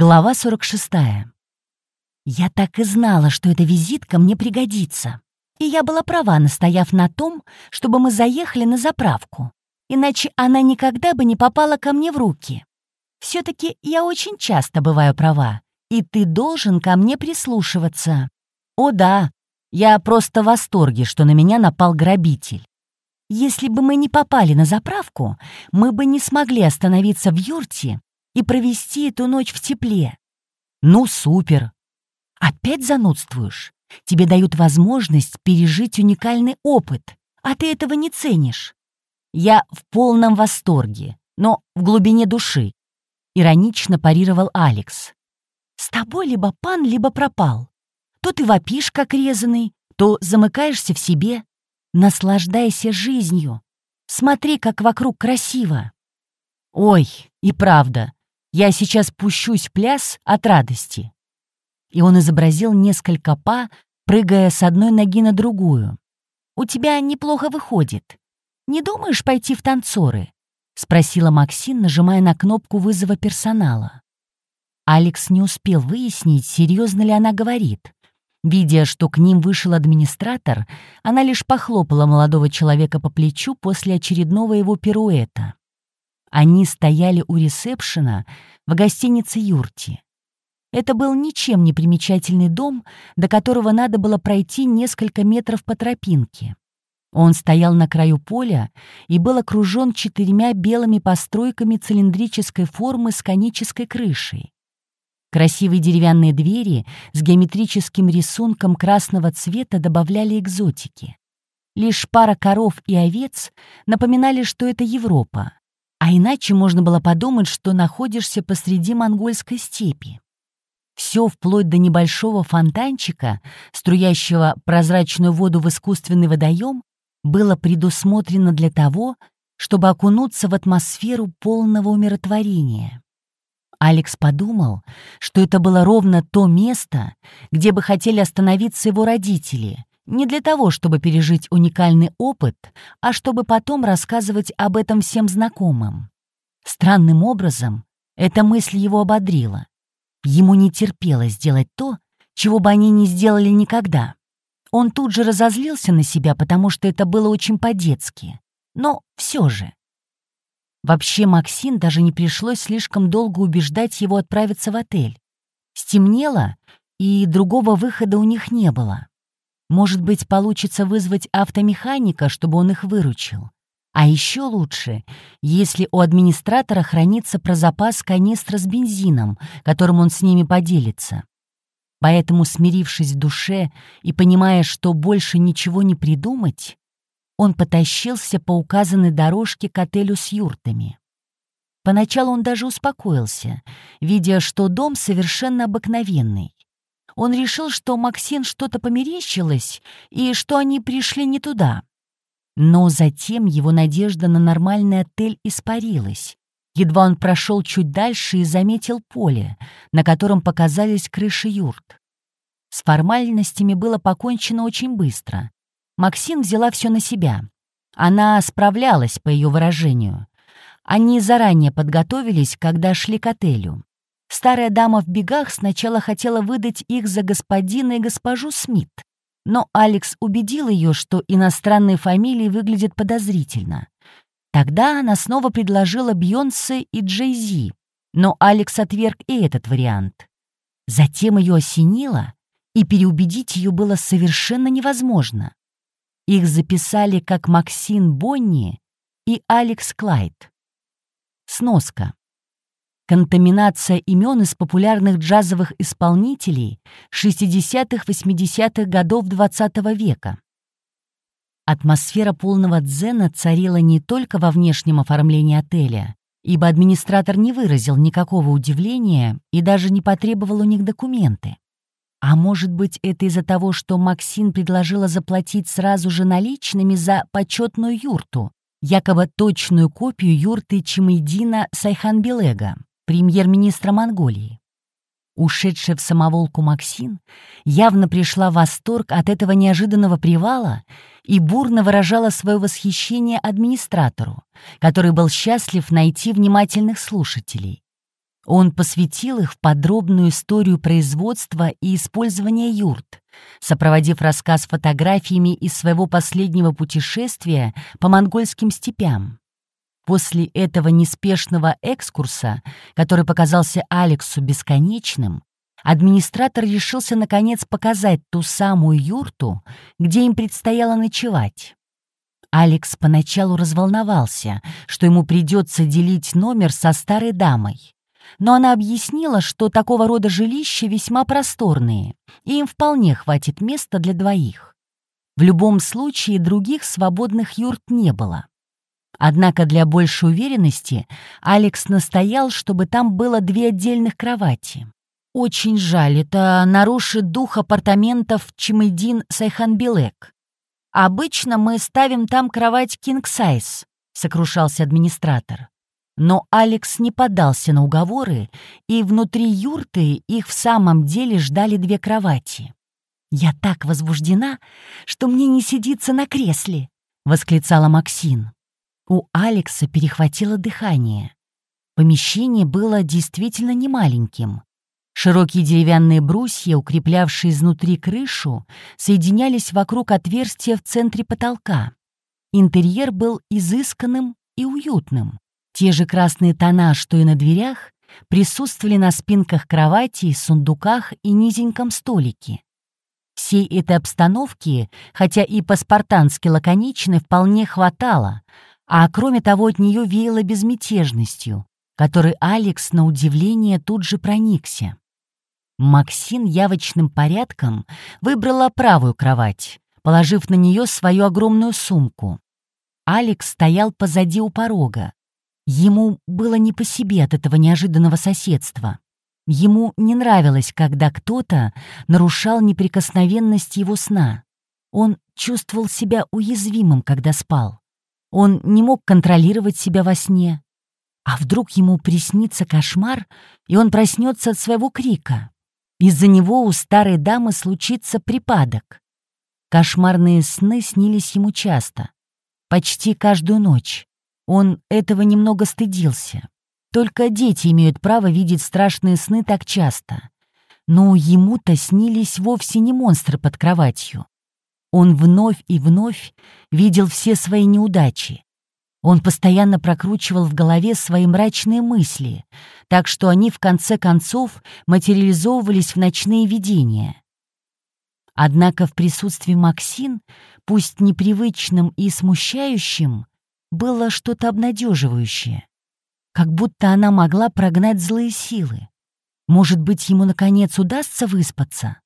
Глава 46. Я так и знала, что эта визитка мне пригодится. И я была права, настояв на том, чтобы мы заехали на заправку. Иначе она никогда бы не попала ко мне в руки. Все-таки я очень часто бываю права, и ты должен ко мне прислушиваться. О да, я просто в восторге, что на меня напал грабитель. Если бы мы не попали на заправку, мы бы не смогли остановиться в юрте и провести эту ночь в тепле. Ну, супер. Опять занудствуешь? Тебе дают возможность пережить уникальный опыт, а ты этого не ценишь. Я в полном восторге, но в глубине души. Иронично парировал Алекс. С тобой либо пан, либо пропал. То ты вопишь, как резанный, то замыкаешься в себе. Наслаждайся жизнью. Смотри, как вокруг красиво. Ой, и правда, я сейчас пущусь в пляс от радости. И он изобразил несколько па, прыгая с одной ноги на другую. «У тебя неплохо выходит. Не думаешь пойти в танцоры?» — спросила Максин, нажимая на кнопку вызова персонала. Алекс не успел выяснить, серьезно ли она говорит. Видя, что к ним вышел администратор, она лишь похлопала молодого человека по плечу после очередного его пируэта. Они стояли у ресепшена в гостинице «Юрти». Это был ничем не примечательный дом, до которого надо было пройти несколько метров по тропинке. Он стоял на краю поля и был окружен четырьмя белыми постройками цилиндрической формы с конической крышей. Красивые деревянные двери с геометрическим рисунком красного цвета добавляли экзотики. Лишь пара коров и овец напоминали, что это Европа, а иначе можно было подумать, что находишься посреди монгольской степи. Все вплоть до небольшого фонтанчика, струящего прозрачную воду в искусственный водоем, было предусмотрено для того, чтобы окунуться в атмосферу полного умиротворения. Алекс подумал, что это было ровно то место, где бы хотели остановиться его родители, не для того, чтобы пережить уникальный опыт, а чтобы потом рассказывать об этом всем знакомым. Странным образом эта мысль его ободрила. Ему не терпелось сделать то, чего бы они не сделали никогда. Он тут же разозлился на себя, потому что это было очень по-детски. Но все же. Вообще Максим даже не пришлось слишком долго убеждать его отправиться в отель. Стемнело, и другого выхода у них не было. Может быть, получится вызвать автомеханика, чтобы он их выручил. А еще лучше, если у администратора хранится про запас канистра с бензином, которым он с ними поделится. Поэтому, смирившись в душе и понимая, что больше ничего не придумать, он потащился по указанной дорожке к отелю с юртами. Поначалу он даже успокоился, видя, что дом совершенно обыкновенный. Он решил, что Максин что-то померещилось и что они пришли не туда. Но затем его надежда на нормальный отель испарилась. Едва он прошел чуть дальше и заметил поле, на котором показались крыши юрт. С формальностями было покончено очень быстро. Максин взяла все на себя. Она справлялась, по ее выражению. Они заранее подготовились, когда шли к отелю. Старая дама в бегах сначала хотела выдать их за господина и госпожу Смит, но Алекс убедил ее, что иностранные фамилии выглядят подозрительно. Тогда она снова предложила Бьонсе и Джей-Зи, но Алекс отверг и этот вариант. Затем ее осенило, и переубедить ее было совершенно невозможно. Их записали как Максин Бонни и Алекс Клайд. Сноска. Контаминация имен из популярных джазовых исполнителей 60-80-х годов XX -го века. Атмосфера полного дзена царила не только во внешнем оформлении отеля, ибо администратор не выразил никакого удивления и даже не потребовал у них документы. А может быть, это из-за того, что Максин предложила заплатить сразу же наличными за почетную юрту, якобы точную копию юрты Чимайдина Сайханбилега премьер-министра Монголии. Ушедшая в самоволку Максин явно пришла в восторг от этого неожиданного привала и бурно выражала свое восхищение администратору, который был счастлив найти внимательных слушателей. Он посвятил их в подробную историю производства и использования юрт, сопроводив рассказ фотографиями из своего последнего путешествия по монгольским степям. После этого неспешного экскурса, который показался Алексу бесконечным, администратор решился наконец показать ту самую юрту, где им предстояло ночевать. Алекс поначалу разволновался, что ему придется делить номер со старой дамой. Но она объяснила, что такого рода жилища весьма просторные, и им вполне хватит места для двоих. В любом случае других свободных юрт не было. Однако для большей уверенности Алекс настоял, чтобы там было две отдельных кровати. Очень жаль, это нарушит дух апартаментов Чимэдин Сайханбилек. Обычно мы ставим там кровать size, сокрушался администратор. Но Алекс не поддался на уговоры, и внутри юрты их в самом деле ждали две кровати. «Я так возбуждена, что мне не сидится на кресле», — восклицала Максин. У Алекса перехватило дыхание. Помещение было действительно немаленьким. Широкие деревянные брусья, укреплявшие изнутри крышу, соединялись вокруг отверстия в центре потолка. Интерьер был изысканным и уютным. Те же красные тона, что и на дверях, присутствовали на спинках кровати, сундуках и низеньком столике. Всей этой обстановки, хотя и по-спартански лаконичной, вполне хватало, а кроме того от нее веяло безмятежностью, которой Алекс, на удивление, тут же проникся. Максин явочным порядком выбрала правую кровать, положив на нее свою огромную сумку. Алекс стоял позади у порога. Ему было не по себе от этого неожиданного соседства. Ему не нравилось, когда кто-то нарушал неприкосновенность его сна. Он чувствовал себя уязвимым, когда спал. Он не мог контролировать себя во сне. А вдруг ему приснится кошмар, и он проснется от своего крика? Из-за него у старой дамы случится припадок. Кошмарные сны снились ему часто, почти каждую ночь. Он этого немного стыдился. Только дети имеют право видеть страшные сны так часто. Но ему-то снились вовсе не монстры под кроватью. Он вновь и вновь видел все свои неудачи, он постоянно прокручивал в голове свои мрачные мысли, так что они в конце концов материализовывались в ночные видения. Однако в присутствии Максин, пусть непривычным и смущающим, было что-то обнадеживающее, как будто она могла прогнать злые силы. Может быть, ему, наконец, удастся выспаться?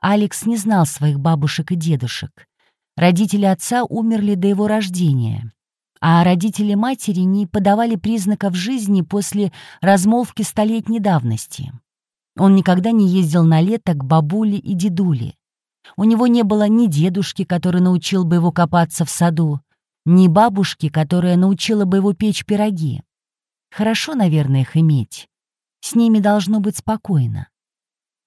Алекс не знал своих бабушек и дедушек. Родители отца умерли до его рождения а родители матери не подавали признаков жизни после размолвки столетней давности. Он никогда не ездил на лето к бабуле и дедуле. У него не было ни дедушки, который научил бы его копаться в саду, ни бабушки, которая научила бы его печь пироги. Хорошо, наверное, их иметь. С ними должно быть спокойно.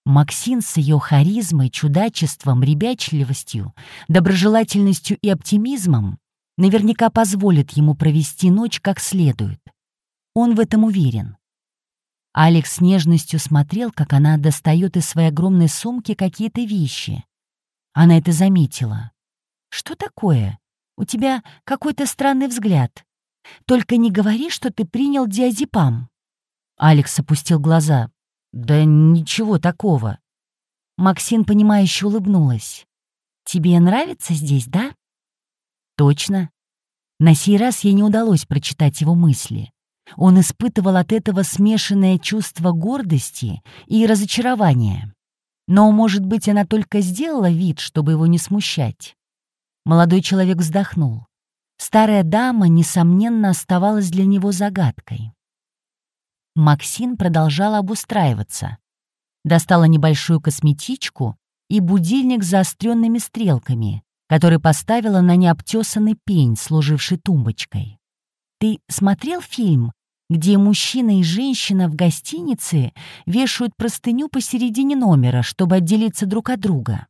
Максин с ее харизмой, чудачеством, ребячливостью, доброжелательностью и оптимизмом наверняка позволит ему провести ночь как следует. Он в этом уверен. Алекс с нежностью смотрел, как она достает из своей огромной сумки какие-то вещи. Она это заметила. «Что такое? У тебя какой-то странный взгляд. Только не говори, что ты принял диазепам». Алекс опустил глаза. «Да ничего такого». Максин, понимающе улыбнулась. «Тебе нравится здесь, да?» Точно. На сей раз ей не удалось прочитать его мысли. Он испытывал от этого смешанное чувство гордости и разочарования. Но, может быть, она только сделала вид, чтобы его не смущать. Молодой человек вздохнул. Старая дама, несомненно, оставалась для него загадкой. Максин продолжала обустраиваться. Достала небольшую косметичку и будильник с заостренными стрелками, который поставила на необтесанный пень, служивший тумбочкой. «Ты смотрел фильм, где мужчина и женщина в гостинице вешают простыню посередине номера, чтобы отделиться друг от друга?»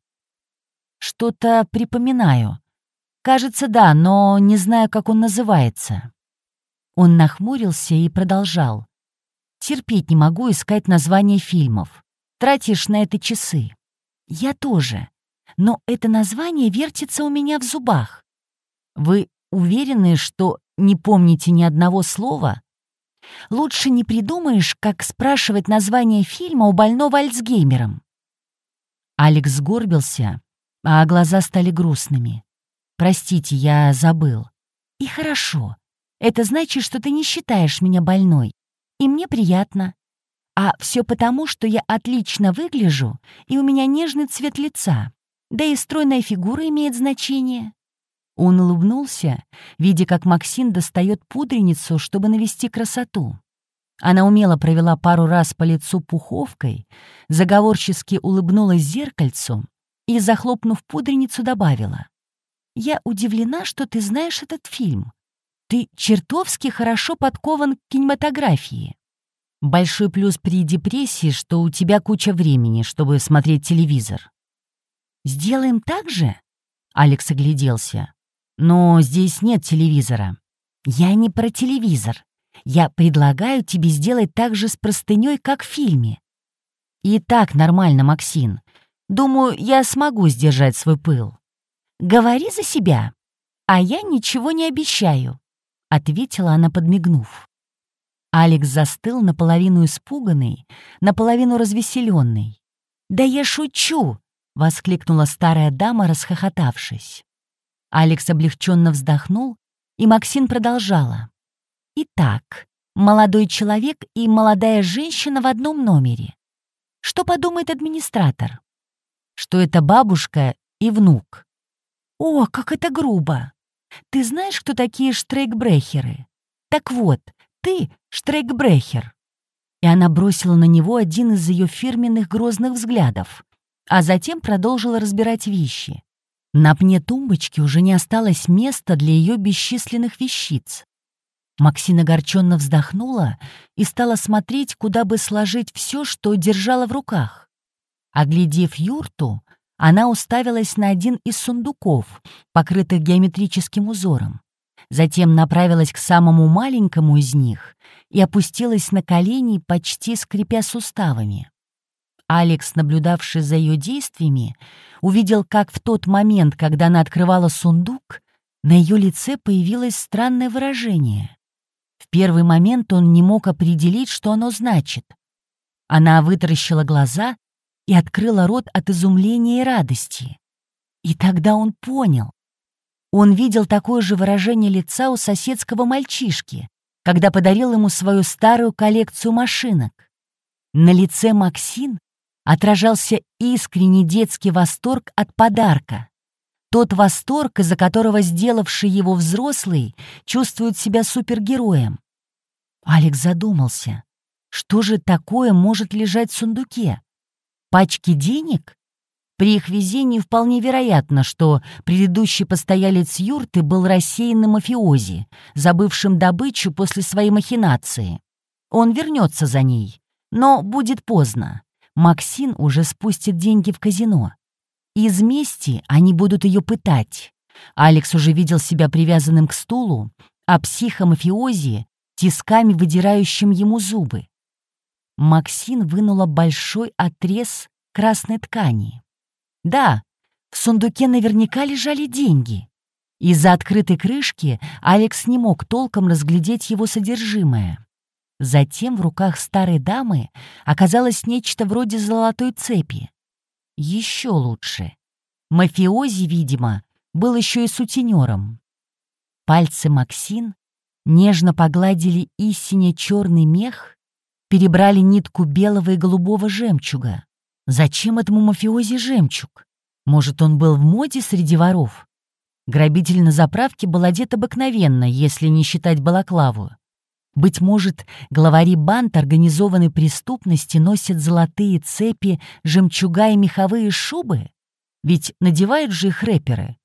«Что-то припоминаю. Кажется, да, но не знаю, как он называется». Он нахмурился и продолжал. Терпеть не могу искать названия фильмов. Тратишь на это часы. Я тоже. Но это название вертится у меня в зубах. Вы уверены, что не помните ни одного слова? Лучше не придумаешь, как спрашивать название фильма у больного Альцгеймером. Алекс сгорбился, а глаза стали грустными. «Простите, я забыл». «И хорошо. Это значит, что ты не считаешь меня больной. И мне приятно. А все потому, что я отлично выгляжу, и у меня нежный цвет лица. Да и стройная фигура имеет значение». Он улыбнулся, видя, как Максим достает пудреницу, чтобы навести красоту. Она умело провела пару раз по лицу пуховкой, заговорчески улыбнулась зеркальцу и, захлопнув пудреницу, добавила. «Я удивлена, что ты знаешь этот фильм. Ты чертовски хорошо подкован к кинематографии. Большой плюс при депрессии, что у тебя куча времени, чтобы смотреть телевизор». «Сделаем так же?» Алекс огляделся. «Но здесь нет телевизора». «Я не про телевизор. Я предлагаю тебе сделать так же с простыней, как в фильме». «И так нормально, Максим. Думаю, я смогу сдержать свой пыл». «Говори за себя, а я ничего не обещаю», — ответила она, подмигнув. Алекс застыл наполовину испуганный, наполовину развеселенный. «Да я шучу!» — воскликнула старая дама, расхохотавшись. Алекс облегченно вздохнул, и Максин продолжала. «Итак, молодой человек и молодая женщина в одном номере. Что подумает администратор? Что это бабушка и внук. О, как это грубо! Ты знаешь, кто такие штрейкбрехеры? Так вот, ты штрейкбрехер. И она бросила на него один из ее фирменных грозных взглядов, а затем продолжила разбирать вещи. На пне тумбочки уже не осталось места для ее бесчисленных вещиц. Максина огорченно вздохнула и стала смотреть, куда бы сложить все, что держала в руках. Оглядев юрту, она уставилась на один из сундуков, покрытых геометрическим узором. Затем направилась к самому маленькому из них и опустилась на колени, почти скрипя суставами. Алекс, наблюдавший за ее действиями, увидел, как в тот момент, когда она открывала сундук, на ее лице появилось странное выражение. В первый момент он не мог определить, что оно значит. Она вытаращила глаза и открыла рот от изумления и радости. И тогда он понял. Он видел такое же выражение лица у соседского мальчишки, когда подарил ему свою старую коллекцию машинок. На лице Максин отражался искренний детский восторг от подарка. Тот восторг, из-за которого сделавший его взрослый чувствует себя супергероем. Алекс задумался, что же такое может лежать в сундуке? Пачки денег? При их везении вполне вероятно, что предыдущий постоялец юрты был рассеянным мафиози, забывшим добычу после своей махинации. Он вернется за ней, но будет поздно. Максин уже спустит деньги в казино. Из мести они будут ее пытать. Алекс уже видел себя привязанным к стулу, а психомафиози — тисками, выдирающим ему зубы. Максин вынула большой отрез красной ткани. Да, в сундуке наверняка лежали деньги. Из-за открытой крышки Алекс не мог толком разглядеть его содержимое. Затем в руках старой дамы оказалось нечто вроде золотой цепи. Еще лучше. Мафиози, видимо, был еще и сутенером. Пальцы Максин нежно погладили истине черный мех, перебрали нитку белого и голубого жемчуга. Зачем этому мафиози жемчуг? Может, он был в моде среди воров? Грабитель на заправке был одет обыкновенно, если не считать балаклаву. Быть может, главари банд организованной преступности носят золотые цепи, жемчуга и меховые шубы? Ведь надевают же их рэперы.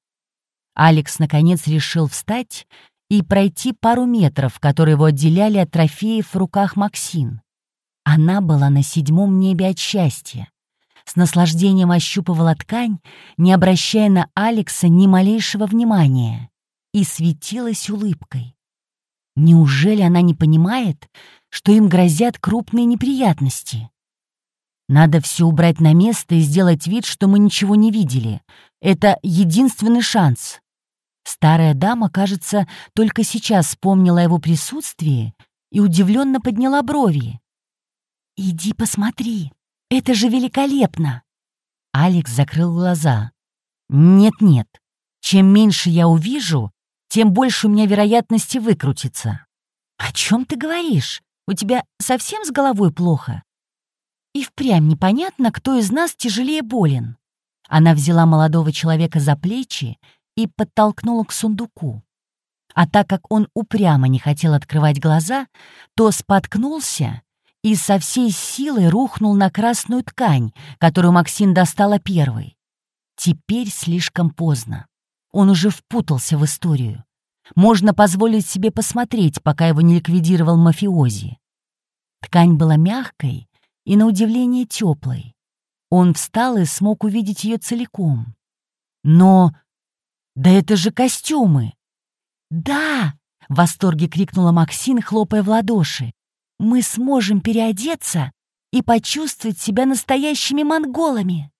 Алекс, наконец, решил встать и пройти пару метров, которые его отделяли от трофеев в руках Максин. Она была на седьмом небе от счастья. С наслаждением ощупывала ткань, не обращая на Алекса ни малейшего внимания, и светилась улыбкой. Неужели она не понимает, что им грозят крупные неприятности? Надо все убрать на место и сделать вид, что мы ничего не видели. Это единственный шанс. Старая дама, кажется, только сейчас вспомнила его присутствии и удивленно подняла брови. «Иди посмотри, это же великолепно!» Алекс закрыл глаза. «Нет-нет, чем меньше я увижу, тем больше у меня вероятности выкрутиться». «О чем ты говоришь? У тебя совсем с головой плохо?» И впрямь непонятно, кто из нас тяжелее болен. Она взяла молодого человека за плечи и подтолкнула к сундуку. А так как он упрямо не хотел открывать глаза, то споткнулся и со всей силой рухнул на красную ткань, которую Максим достала первой. Теперь слишком поздно. Он уже впутался в историю. Можно позволить себе посмотреть, пока его не ликвидировал мафиози. Ткань была мягкой и, на удивление, теплой. Он встал и смог увидеть ее целиком. Но... Да это же костюмы! «Да!» — в восторге крикнула Максин, хлопая в ладоши. «Мы сможем переодеться и почувствовать себя настоящими монголами!»